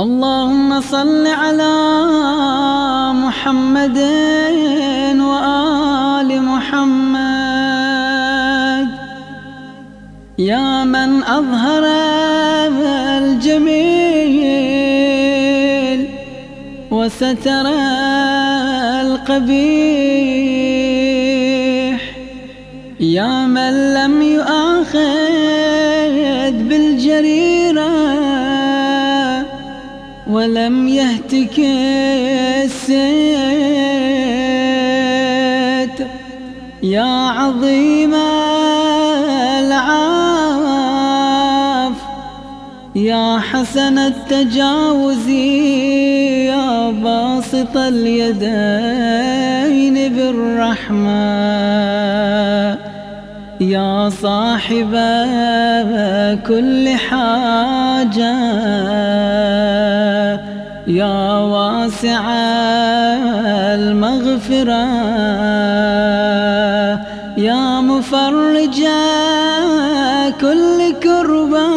اللهم صل على محمد وآل محمد. يا من أظهر الجميل وستر القبيح. يا من لم يؤاخذ بالجريرة ولم يهتك السيد. يا عظيم العاف يا حسن التجاوز يا باسط اليدين بالرحمة يا صاحب كل حاجة. يا واسع المغفرة يا مفرج كل كربة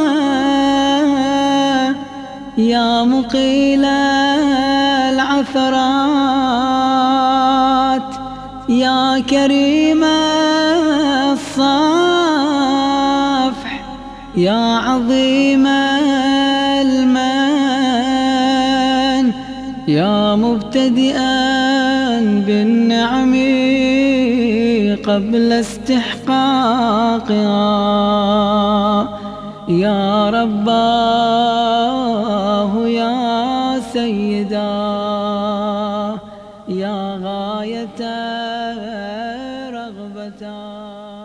يا مقيل العثرات يا كريم الصفح يا عظيم يا مبتدئا بالنعم قبل استحقاقها يا رباه يا سيداه يا غاية رغبتاه